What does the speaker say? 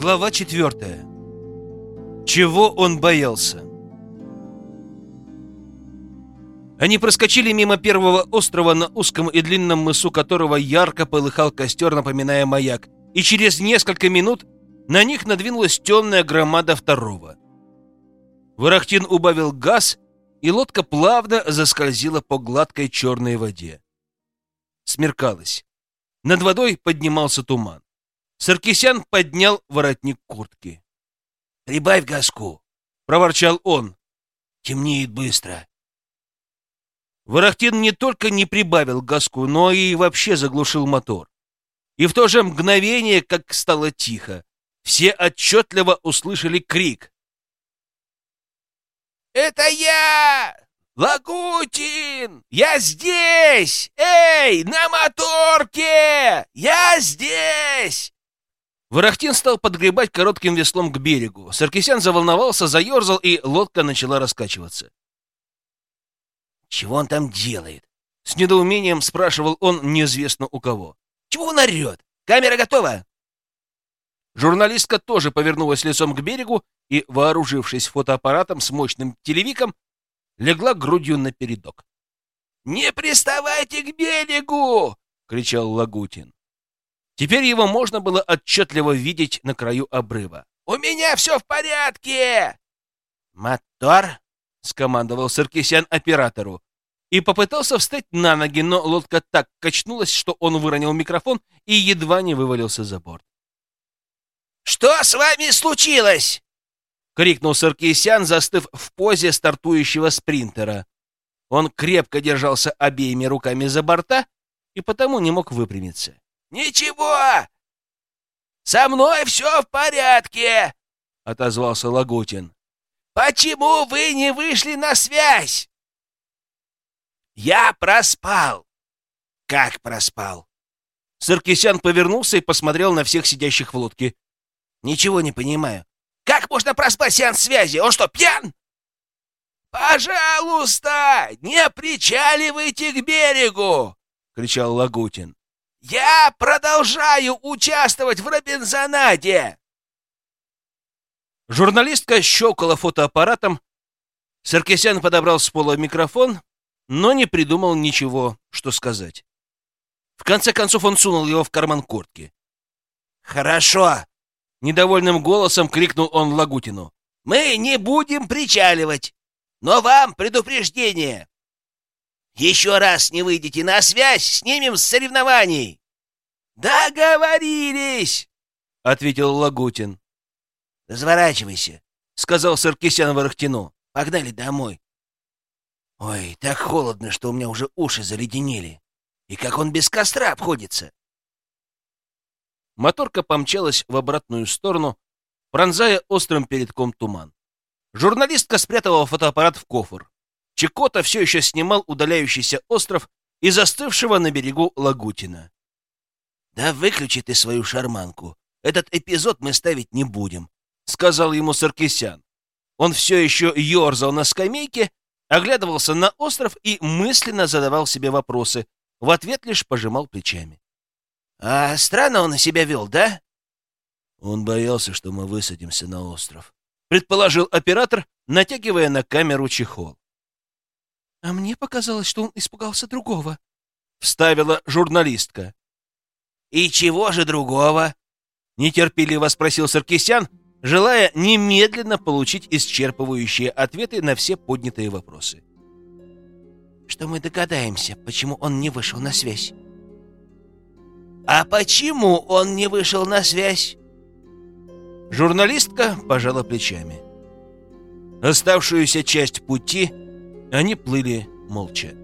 Глава четвертая. Чего он боялся? Они проскочили мимо первого острова на узком и длинном мысу которого ярко полыхал костер, напоминая маяк, и через несколько минут на них надвинулась темная громада второго. Ворохтин убавил газ, и лодка плавно заскользила по гладкой черной воде. Смеркалось. Над водой поднимался туман. Саркисян поднял воротник куртки. — Прибавь газку, — проворчал он. — Темнеет быстро. Ворохтин не только не прибавил газку, но и вообще заглушил мотор. И в то же мгновение, как стало тихо, все отчетливо услышали крик. «Это я! Лагутин! Я здесь! Эй, на моторке! Я здесь!» Ворохтин стал подгребать коротким веслом к берегу. Саркисян заволновался, заерзал, и лодка начала раскачиваться. «Чего он там делает?» С недоумением спрашивал он неизвестно у кого. «Чего он орет? Камера готова?» Журналистка тоже повернулась лицом к берегу и, вооружившись фотоаппаратом с мощным телевиком, легла грудью на передок. «Не приставайте к берегу!» — кричал Лагутин. Теперь его можно было отчетливо видеть на краю обрыва. «У меня все в порядке!» «Мотор!» — скомандовал Саркисян оператору. И попытался встать на ноги, но лодка так качнулась, что он выронил микрофон и едва не вывалился за борт. «Что с вами случилось?» — крикнул Саркисян, застыв в позе стартующего спринтера. Он крепко держался обеими руками за борта и потому не мог выпрямиться. «Ничего! Со мной все в порядке!» — отозвался Лагутин. «Почему вы не вышли на связь?» «Я проспал!» «Как проспал?» Саркисян повернулся и посмотрел на всех сидящих в лодке. «Ничего не понимаю. Как можно проспать сеанс связи? Он что, пьян?» «Пожалуйста, не причаливайте к берегу!» — кричал Лагутин. «Я продолжаю участвовать в Робинзонаде!» Журналистка щелкала фотоаппаратом. Саркисян подобрал с пола микрофон, но не придумал ничего, что сказать. В конце концов он сунул его в карман куртки. «Хорошо!» Недовольным голосом крикнул он Лагутину. «Мы не будем причаливать, но вам предупреждение. Еще раз не выйдете на связь, снимем с соревнований!» «Договорились!» — ответил Лагутин. «Разворачивайся», — сказал Саркисян Ворохтину. «Погнали домой». «Ой, так холодно, что у меня уже уши заледенели. И как он без костра обходится!» Моторка помчалась в обратную сторону, пронзая острым передком туман. Журналистка спрятала фотоаппарат в кофр. Чекота все еще снимал удаляющийся остров и застывшего на берегу Лагутина. «Да выключи ты свою шарманку. Этот эпизод мы ставить не будем», — сказал ему Саркисян. Он все еще ерзал на скамейке, оглядывался на остров и мысленно задавал себе вопросы. В ответ лишь пожимал плечами. А странно он себя вел, да? Он боялся, что мы высадимся на остров. Предположил оператор, натягивая на камеру чехол. А мне показалось, что он испугался другого. Вставила журналистка. И чего же другого? Нетерпеливо спросил Саркисян, желая немедленно получить исчерпывающие ответы на все поднятые вопросы. Что мы догадаемся, почему он не вышел на связь. «А почему он не вышел на связь?» Журналистка пожала плечами. Оставшуюся часть пути они плыли молча.